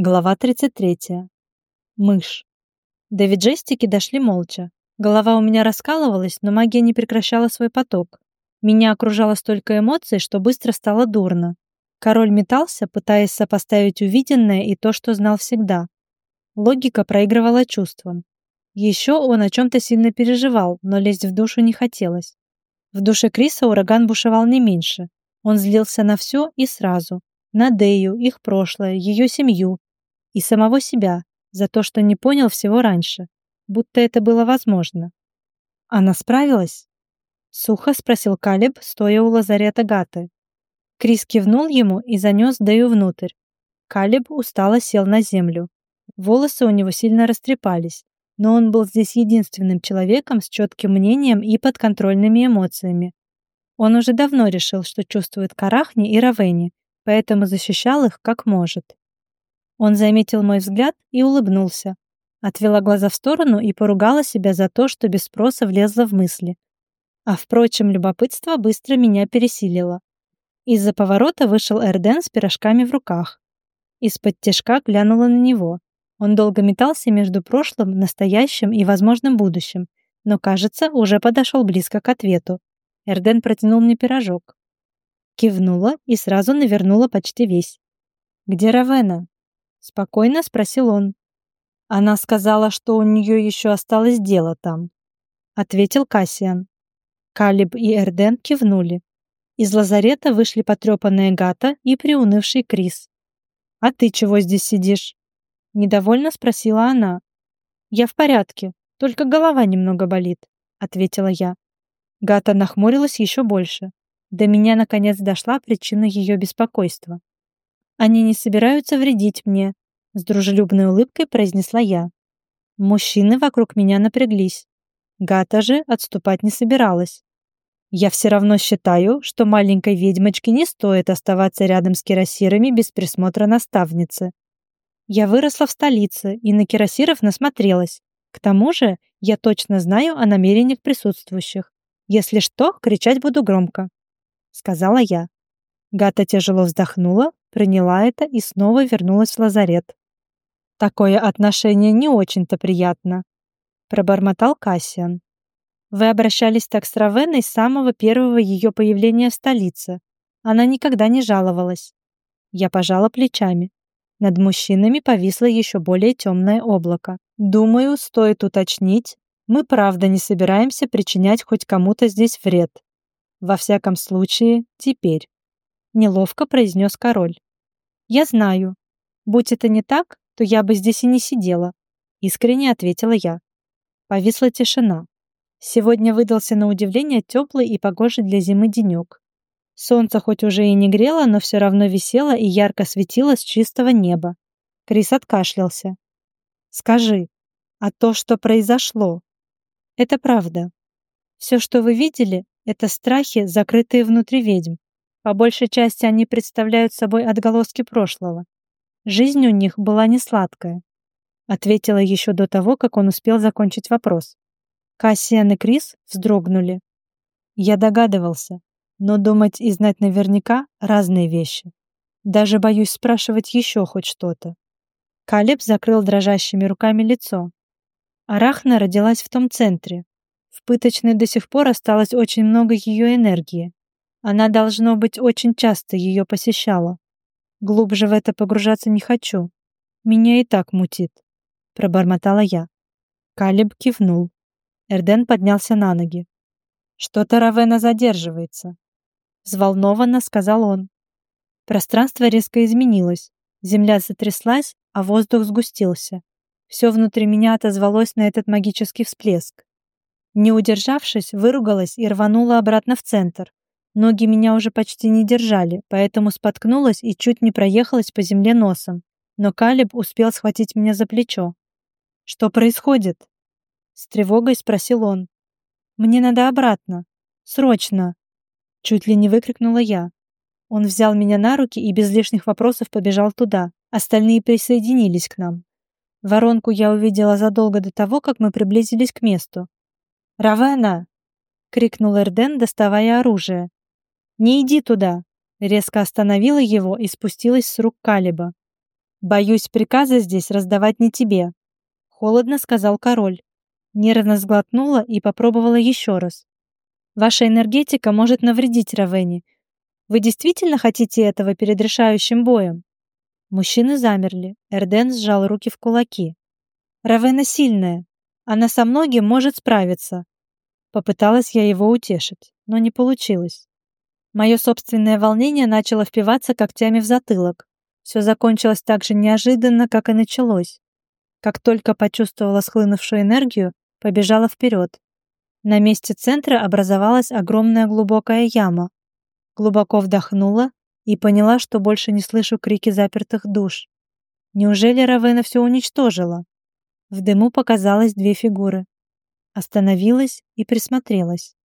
Глава 33. Мышь. До виджестики дошли молча. Голова у меня раскалывалась, но магия не прекращала свой поток. Меня окружало столько эмоций, что быстро стало дурно. Король метался, пытаясь сопоставить увиденное и то, что знал всегда. Логика проигрывала чувствам. Еще он о чем-то сильно переживал, но лезть в душу не хотелось. В душе Криса ураган бушевал не меньше. Он злился на все и сразу. На Дею, их прошлое, ее семью, и самого себя за то, что не понял всего раньше, будто это было возможно. Она справилась? Сухо спросил Калиб, стоя у лазарета Гаты. Крис кивнул ему и занес Дэю внутрь. Калиб устало сел на землю. Волосы у него сильно растрепались, но он был здесь единственным человеком с четким мнением и подконтрольными эмоциями. Он уже давно решил, что чувствует Карахни и Равени, поэтому защищал их как может. Он заметил мой взгляд и улыбнулся. Отвела глаза в сторону и поругала себя за то, что без спроса влезла в мысли. А впрочем, любопытство быстро меня пересилило. Из-за поворота вышел Эрден с пирожками в руках. Из-под тяжка глянула на него. Он долго метался между прошлым, настоящим и возможным будущим, но, кажется, уже подошел близко к ответу. Эрден протянул мне пирожок. Кивнула и сразу навернула почти весь. «Где Равена?» Спокойно спросил он. Она сказала, что у нее еще осталось дело там. Ответил Кассиан. Калиб и Эрден кивнули. Из лазарета вышли потрепанная Гата и приунывший Крис. «А ты чего здесь сидишь?» Недовольно спросила она. «Я в порядке, только голова немного болит», — ответила я. Гата нахмурилась еще больше. До меня наконец дошла причина ее беспокойства. Они не собираются вредить мне, с дружелюбной улыбкой произнесла я. Мужчины вокруг меня напряглись. Гата же отступать не собиралась. Я все равно считаю, что маленькой ведьмочке не стоит оставаться рядом с кирасирами без присмотра наставницы. Я выросла в столице и на кирасиров насмотрелась. К тому же я точно знаю о намерениях присутствующих. Если что, кричать буду громко», — сказала я. Гата тяжело вздохнула, приняла это и снова вернулась в лазарет. «Такое отношение не очень-то приятно», — пробормотал Кассиан. «Вы обращались так с Равеной с самого первого ее появления в столице. Она никогда не жаловалась». Я пожала плечами. Над мужчинами повисло еще более темное облако. «Думаю, стоит уточнить, мы правда не собираемся причинять хоть кому-то здесь вред. Во всяком случае, теперь» неловко произнес король. Я знаю. Будь это не так, то я бы здесь и не сидела, искренне ответила я. Повисла тишина. Сегодня выдался на удивление теплый и погожий для зимы денек. Солнце хоть уже и не грело, но все равно висело и ярко светило с чистого неба. Крис откашлялся. «Скажи, а то, что произошло, это правда. Все, что вы видели, это страхи, закрытые внутри ведьм. По большей части они представляют собой отголоски прошлого. Жизнь у них была не сладкая. Ответила еще до того, как он успел закончить вопрос. Кассиан и Крис вздрогнули. Я догадывался, но думать и знать наверняка — разные вещи. Даже боюсь спрашивать еще хоть что-то. Калеб закрыл дрожащими руками лицо. Арахна родилась в том центре. В пыточной до сих пор осталось очень много ее энергии. Она, должно быть, очень часто ее посещала. Глубже в это погружаться не хочу. Меня и так мутит», — пробормотала я. Калиб кивнул. Эрден поднялся на ноги. «Что-то Равена задерживается», — взволнованно сказал он. Пространство резко изменилось. Земля затряслась, а воздух сгустился. Все внутри меня отозвалось на этот магический всплеск. Не удержавшись, выругалась и рванула обратно в центр. Ноги меня уже почти не держали, поэтому споткнулась и чуть не проехалась по земле носом. Но Калиб успел схватить меня за плечо. «Что происходит?» С тревогой спросил он. «Мне надо обратно. Срочно!» Чуть ли не выкрикнула я. Он взял меня на руки и без лишних вопросов побежал туда. Остальные присоединились к нам. Воронку я увидела задолго до того, как мы приблизились к месту. «Равена!» — крикнул Эрден, доставая оружие. «Не иди туда!» Резко остановила его и спустилась с рук Калиба. «Боюсь, приказы здесь раздавать не тебе», — холодно сказал король. Нервно сглотнула и попробовала еще раз. «Ваша энергетика может навредить Равене. Вы действительно хотите этого перед решающим боем?» Мужчины замерли. Эрден сжал руки в кулаки. «Равена сильная. Она со многим может справиться». Попыталась я его утешить, но не получилось. Мое собственное волнение начало впиваться когтями в затылок. Все закончилось так же неожиданно, как и началось. Как только почувствовала схлынувшую энергию, побежала вперед. На месте центра образовалась огромная глубокая яма. Глубоко вдохнула и поняла, что больше не слышу крики запертых душ. Неужели Равена все уничтожила? В дыму показалось две фигуры. Остановилась и присмотрелась.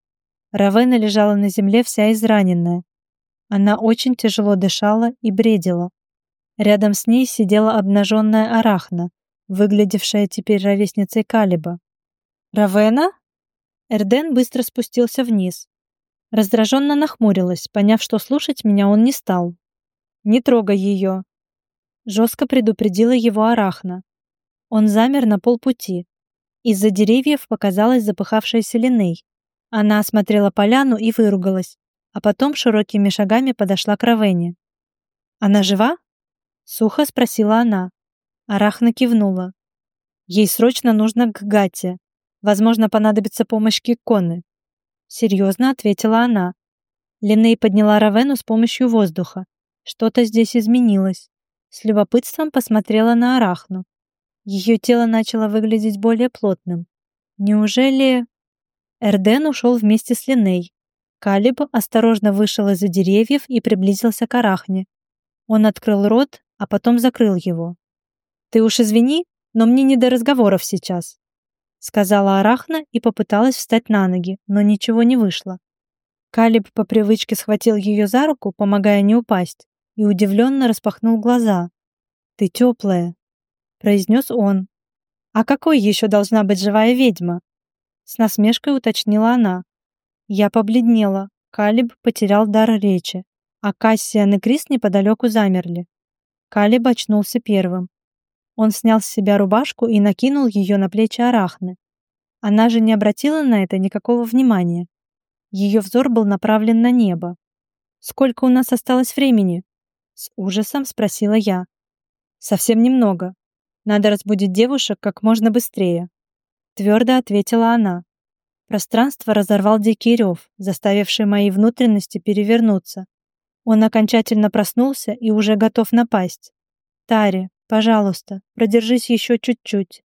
Равена лежала на земле вся израненная. Она очень тяжело дышала и бредила. Рядом с ней сидела обнаженная арахна, выглядевшая теперь ровесницей Калиба. «Равена?» Эрден быстро спустился вниз, Раздраженно нахмурилась, поняв, что слушать меня он не стал. «Не трогай ее!» Жестко предупредила его Арахна. Он замер на полпути. Из-за деревьев показалась запыхавшаяся Линей. Она осмотрела поляну и выругалась, а потом широкими шагами подошла к Равене. «Она жива?» — сухо спросила она. Арахна кивнула. «Ей срочно нужно к Гате. Возможно, понадобится помощь Кикконы. Серьезно ответила она. Линней подняла Равену с помощью воздуха. Что-то здесь изменилось. С любопытством посмотрела на Арахну. Ее тело начало выглядеть более плотным. Неужели... Эрден ушел вместе с Линней. Калиб осторожно вышел из-за деревьев и приблизился к Арахне. Он открыл рот, а потом закрыл его. «Ты уж извини, но мне не до разговоров сейчас сказала Арахна и попыталась встать на ноги, но ничего не вышло. Калиб по привычке схватил ее за руку, помогая не упасть, и удивленно распахнул глаза. «Ты теплая», — произнес он. «А какой еще должна быть живая ведьма?» С насмешкой уточнила она. Я побледнела. Калиб потерял дар речи, а Кассиан и Крис неподалеку замерли. Калиб очнулся первым. Он снял с себя рубашку и накинул ее на плечи Арахны. Она же не обратила на это никакого внимания. Ее взор был направлен на небо. «Сколько у нас осталось времени?» С ужасом спросила я. «Совсем немного. Надо разбудить девушек как можно быстрее», твердо ответила она. Пространство разорвал дикий рев, заставивший мои внутренности перевернуться. Он окончательно проснулся и уже готов напасть. «Тари, Пожалуйста, продержись еще чуть-чуть.